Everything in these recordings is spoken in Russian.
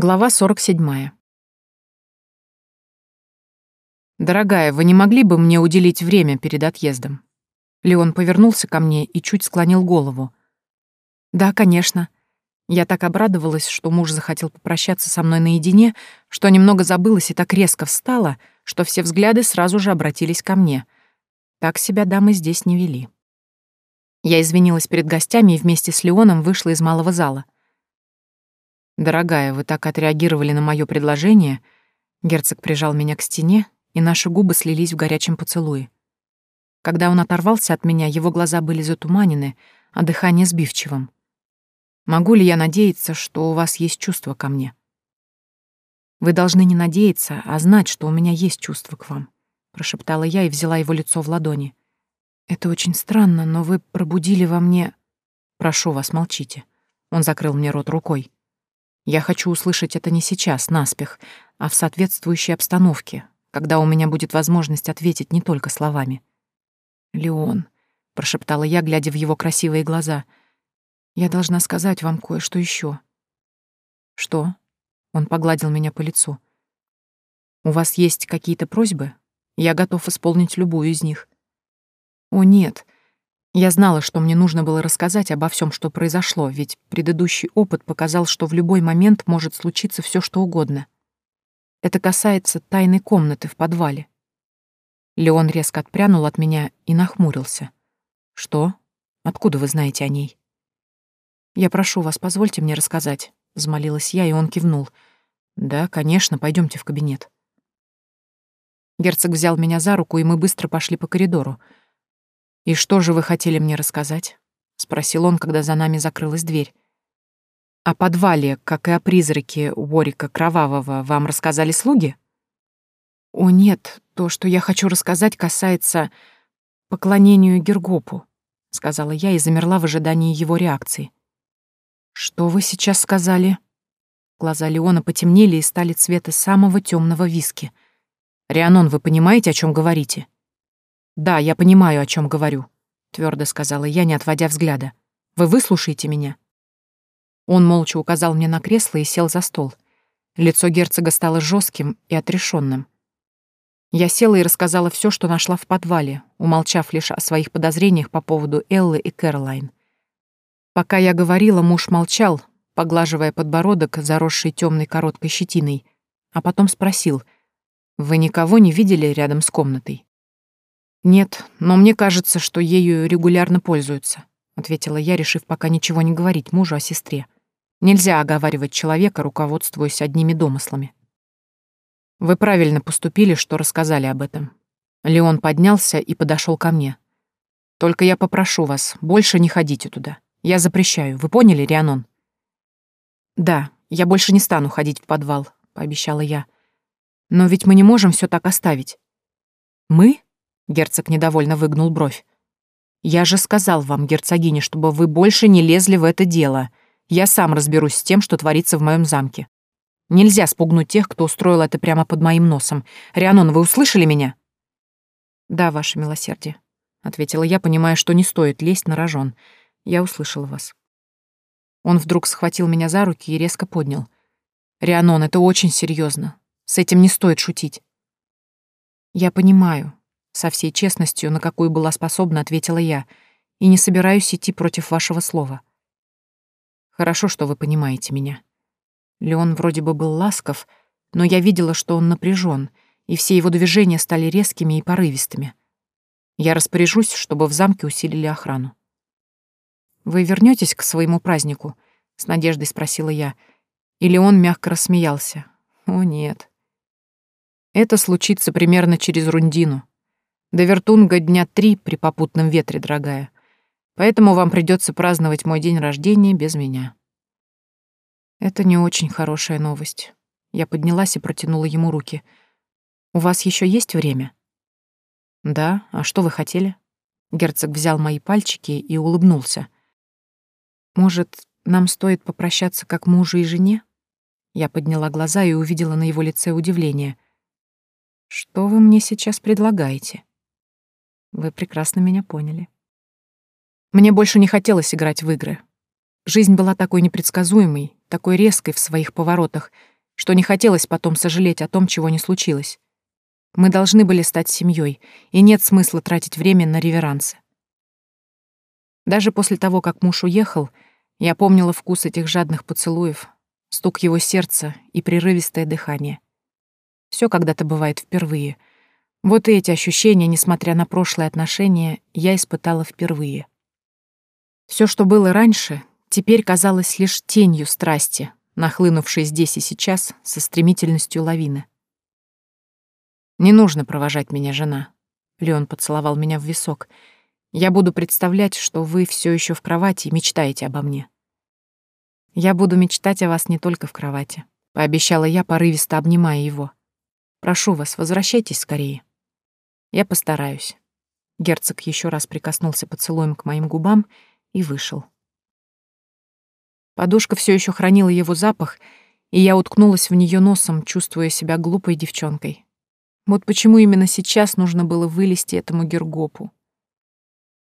Глава 47. «Дорогая, вы не могли бы мне уделить время перед отъездом?» Леон повернулся ко мне и чуть склонил голову. «Да, конечно». Я так обрадовалась, что муж захотел попрощаться со мной наедине, что немного забылась и так резко встала, что все взгляды сразу же обратились ко мне. Так себя дамы здесь не вели. Я извинилась перед гостями и вместе с Леоном вышла из малого зала — «Дорогая, вы так отреагировали на мое предложение». Герцог прижал меня к стене, и наши губы слились в горячем поцелуе. Когда он оторвался от меня, его глаза были затуманены, а дыхание сбивчивым. «Могу ли я надеяться, что у вас есть чувство ко мне?» «Вы должны не надеяться, а знать, что у меня есть чувство к вам», — прошептала я и взяла его лицо в ладони. «Это очень странно, но вы пробудили во мне...» «Прошу вас, молчите». Он закрыл мне рот рукой. Я хочу услышать это не сейчас, наспех, а в соответствующей обстановке, когда у меня будет возможность ответить не только словами. «Леон», — прошептала я, глядя в его красивые глаза, — «я должна сказать вам кое-что еще. «Что?» — он погладил меня по лицу. «У вас есть какие-то просьбы? Я готов исполнить любую из них». «О, нет», — я знала, что мне нужно было рассказать обо всем, что произошло, ведь предыдущий опыт показал, что в любой момент может случиться все, что угодно. Это касается тайной комнаты в подвале. Леон резко отпрянул от меня и нахмурился. «Что? Откуда вы знаете о ней?» «Я прошу вас, позвольте мне рассказать», — взмолилась я, и он кивнул. «Да, конечно, пойдемте в кабинет». Герцог взял меня за руку, и мы быстро пошли по коридору — «И что же вы хотели мне рассказать?» — спросил он, когда за нами закрылась дверь. «О подвале, как и о призраке Уорика Кровавого, вам рассказали слуги?» «О, нет, то, что я хочу рассказать, касается поклонению Гергопу», — сказала я и замерла в ожидании его реакции. «Что вы сейчас сказали?» Глаза Леона потемнели и стали цвета самого темного виски. «Рианон, вы понимаете, о чем говорите?» «Да, я понимаю, о чем говорю», — твердо сказала я, не отводя взгляда. «Вы выслушаете меня?» Он молча указал мне на кресло и сел за стол. Лицо герцога стало жестким и отрешенным. Я села и рассказала все, что нашла в подвале, умолчав лишь о своих подозрениях по поводу Эллы и Кэролайн. Пока я говорила, муж молчал, поглаживая подбородок, заросший темной короткой щетиной, а потом спросил, «Вы никого не видели рядом с комнатой?» «Нет, но мне кажется, что ею регулярно пользуются», — ответила я, решив пока ничего не говорить мужу о сестре. Нельзя оговаривать человека, руководствуясь одними домыслами. «Вы правильно поступили, что рассказали об этом». Леон поднялся и подошел ко мне. «Только я попрошу вас, больше не ходите туда. Я запрещаю. Вы поняли, Рианон?» «Да, я больше не стану ходить в подвал», — пообещала я. «Но ведь мы не можем все так оставить». «Мы?» Герцог недовольно выгнул бровь. «Я же сказал вам, герцогиня, чтобы вы больше не лезли в это дело. Я сам разберусь с тем, что творится в моем замке. Нельзя спугнуть тех, кто устроил это прямо под моим носом. Рианон, вы услышали меня?» «Да, ваше милосердие», — ответила я, понимая, что не стоит лезть на рожон. «Я услышала вас». Он вдруг схватил меня за руки и резко поднял. «Рианон, это очень серьезно. С этим не стоит шутить». «Я понимаю», со всей честностью, на какую была способна, ответила я, и не собираюсь идти против вашего слова. Хорошо, что вы понимаете меня. Леон вроде бы был ласков, но я видела, что он напряжен, и все его движения стали резкими и порывистыми. Я распоряжусь, чтобы в замке усилили охрану. «Вы вернетесь к своему празднику?» — с надеждой спросила я. Или он мягко рассмеялся. «О, нет. Это случится примерно через Рундину. До Вертунга дня три при попутном ветре, дорогая. Поэтому вам придется праздновать мой день рождения без меня. Это не очень хорошая новость. Я поднялась и протянула ему руки. У вас еще есть время? Да, а что вы хотели? Герцог взял мои пальчики и улыбнулся. Может, нам стоит попрощаться как мужу и жене? Я подняла глаза и увидела на его лице удивление. Что вы мне сейчас предлагаете? Вы прекрасно меня поняли. Мне больше не хотелось играть в игры. Жизнь была такой непредсказуемой, такой резкой в своих поворотах, что не хотелось потом сожалеть о том, чего не случилось. Мы должны были стать семьей, и нет смысла тратить время на реверансы. Даже после того, как муж уехал, я помнила вкус этих жадных поцелуев, стук его сердца и прерывистое дыхание. Все когда-то бывает впервые. Вот и эти ощущения, несмотря на прошлые отношения, я испытала впервые. Все, что было раньше, теперь казалось лишь тенью страсти, нахлынувшей здесь и сейчас со стремительностью лавины. «Не нужно провожать меня, жена», — Леон поцеловал меня в висок. «Я буду представлять, что вы все еще в кровати и мечтаете обо мне». «Я буду мечтать о вас не только в кровати», — пообещала я, порывисто обнимая его. «Прошу вас, возвращайтесь скорее». «Я постараюсь». Герцог еще раз прикоснулся поцелуем к моим губам и вышел. Подушка все еще хранила его запах, и я уткнулась в нее носом, чувствуя себя глупой девчонкой. Вот почему именно сейчас нужно было вылезти этому Гергопу.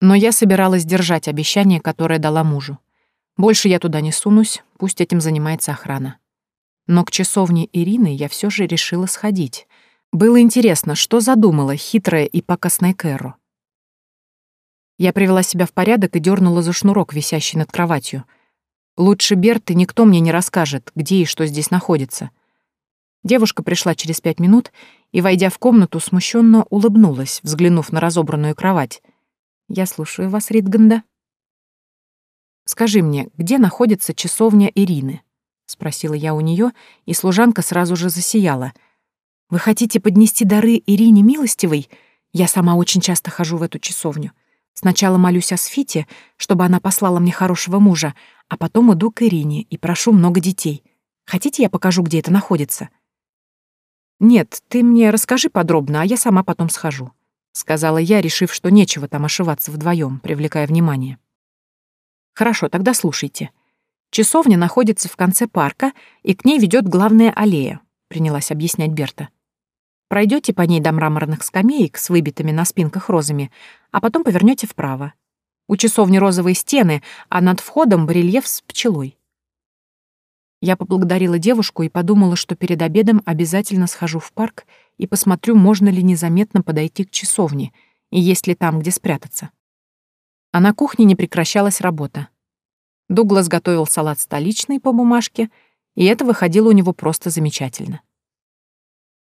Но я собиралась держать обещание, которое дала мужу. Больше я туда не сунусь, пусть этим занимается охрана. Но к часовне Ирины я все же решила сходить. Было интересно, что задумала хитрая и покосная Кэрро. Я привела себя в порядок и дернула за шнурок, висящий над кроватью — Лучше Берты никто мне не расскажет, где и что здесь находится. Девушка пришла через пять минут и, войдя в комнату, смущенно улыбнулась, взглянув на разобранную кровать. «Я слушаю вас, Ритганда». «Скажи мне, где находится часовня Ирины?» — спросила я у нее, и служанка сразу же засияла. «Вы хотите поднести дары Ирине Милостивой? Я сама очень часто хожу в эту часовню. Сначала молюсь о Сфите, чтобы она послала мне хорошего мужа, а потом иду к Ирине и прошу много детей. Хотите, я покажу, где это находится?» «Нет, ты мне расскажи подробно, а я сама потом схожу», — сказала я, решив, что нечего там ошиваться вдвоем, привлекая внимание. «Хорошо, тогда слушайте. Часовня находится в конце парка, и к ней ведет главная аллея», — принялась объяснять Берта. Пройдете по ней до мраморных скамеек с выбитыми на спинках розами, а потом повернете вправо. У часовни розовые стены, а над входом барельеф с пчелой. Я поблагодарила девушку и подумала, что перед обедом обязательно схожу в парк и посмотрю, можно ли незаметно подойти к часовне и есть ли там, где спрятаться. А на кухне не прекращалась работа. Дуглас готовил салат столичный по бумажке, и это выходило у него просто замечательно.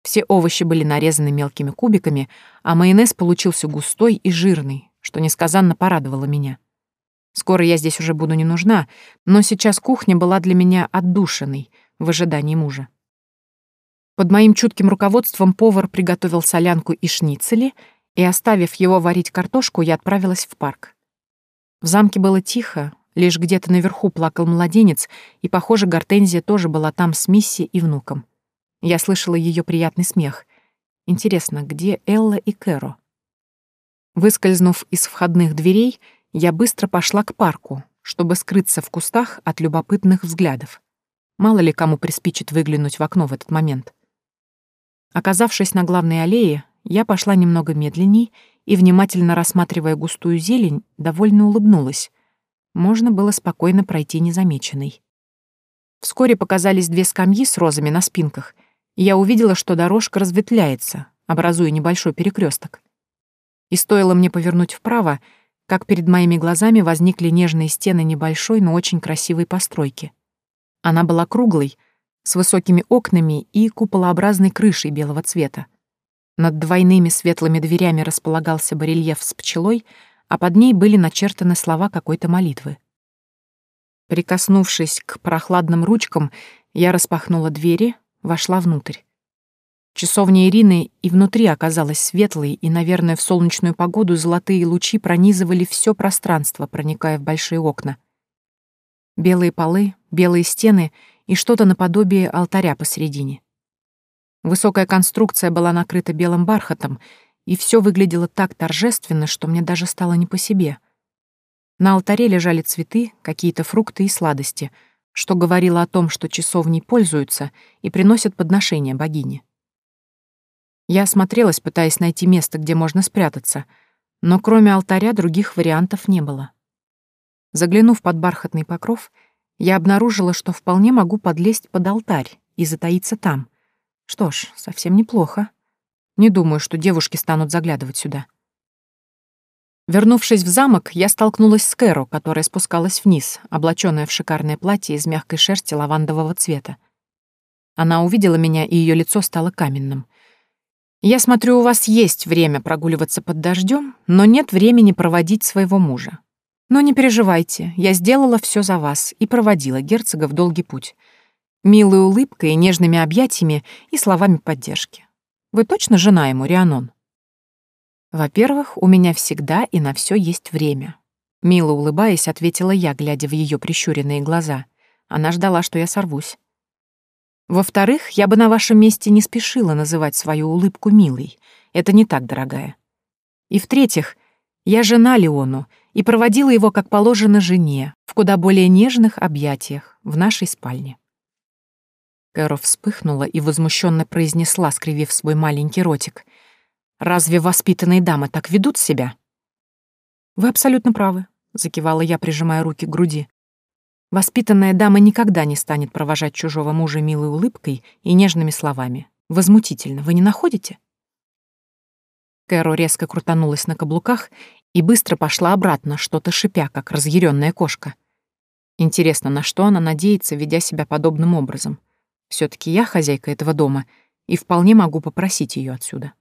Все овощи были нарезаны мелкими кубиками, а майонез получился густой и жирный, что несказанно порадовало меня. Скоро я здесь уже буду не нужна, но сейчас кухня была для меня отдушиной в ожидании мужа. Под моим чутким руководством повар приготовил солянку и шницели, и, оставив его варить картошку, я отправилась в парк. В замке было тихо, лишь где-то наверху плакал младенец, и, похоже, Гортензия тоже была там с Мисси и внуком. Я слышала ее приятный смех. Интересно, где Элла и Кэро? Выскользнув из входных дверей, я быстро пошла к парку, чтобы скрыться в кустах от любопытных взглядов. Мало ли кому приспичит выглянуть в окно в этот момент. Оказавшись на главной аллее, я пошла немного медленней и, внимательно рассматривая густую зелень, довольно улыбнулась. Можно было спокойно пройти незамеченной. Вскоре показались две скамьи с розами на спинках, я увидела, что дорожка разветвляется, образуя небольшой перекресток. И стоило мне повернуть вправо, как перед моими глазами возникли нежные стены небольшой, но очень красивой постройки. Она была круглой, с высокими окнами и куполообразной крышей белого цвета. Над двойными светлыми дверями располагался барельеф с пчелой, а под ней были начертаны слова какой-то молитвы. Прикоснувшись к прохладным ручкам, я распахнула двери, вошла внутрь. Часовня Ирины и внутри оказалась светлой, и, наверное, в солнечную погоду золотые лучи пронизывали все пространство, проникая в большие окна. Белые полы, белые стены и что-то наподобие алтаря посередине. Высокая конструкция была накрыта белым бархатом, и все выглядело так торжественно, что мне даже стало не по себе. На алтаре лежали цветы, какие-то фрукты и сладости, что говорило о том, что часовней пользуются и приносят подношения богине. Я осмотрелась, пытаясь найти место, где можно спрятаться, но кроме алтаря других вариантов не было. Заглянув под бархатный покров, я обнаружила, что вполне могу подлезть под алтарь и затаиться там. Что ж, совсем неплохо. Не думаю, что девушки станут заглядывать сюда. Вернувшись в замок, я столкнулась с Кэру, которая спускалась вниз, облачённая в шикарное платье из мягкой шерсти лавандового цвета. Она увидела меня, и ее лицо стало каменным. «Я смотрю, у вас есть время прогуливаться под дождем, но нет времени проводить своего мужа. Но не переживайте, я сделала все за вас и проводила герцога в долгий путь. Милой улыбкой, нежными объятиями и словами поддержки. Вы точно жена ему, Рианон?» «Во-первых, у меня всегда и на все есть время». Мило улыбаясь, ответила я, глядя в ее прищуренные глаза. Она ждала, что я сорвусь. Во-вторых, я бы на вашем месте не спешила называть свою улыбку милой. Это не так, дорогая. И в-третьих, я жена Леону и проводила его, как положено, жене, в куда более нежных объятиях, в нашей спальне. Кэро вспыхнула и возмущенно произнесла, скривив свой маленький ротик. «Разве воспитанные дамы так ведут себя?» «Вы абсолютно правы», — закивала я, прижимая руки к груди. Воспитанная дама никогда не станет провожать чужого мужа милой улыбкой и нежными словами. Возмутительно, вы не находите? Кэро резко крутанулась на каблуках и быстро пошла обратно, что-то шипя, как разъяренная кошка. Интересно, на что она надеется, ведя себя подобным образом? все таки я хозяйка этого дома и вполне могу попросить ее отсюда.